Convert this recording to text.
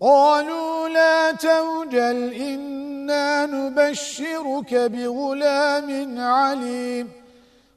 قالوا لا توجل إنا نبشرك بغلام عليم.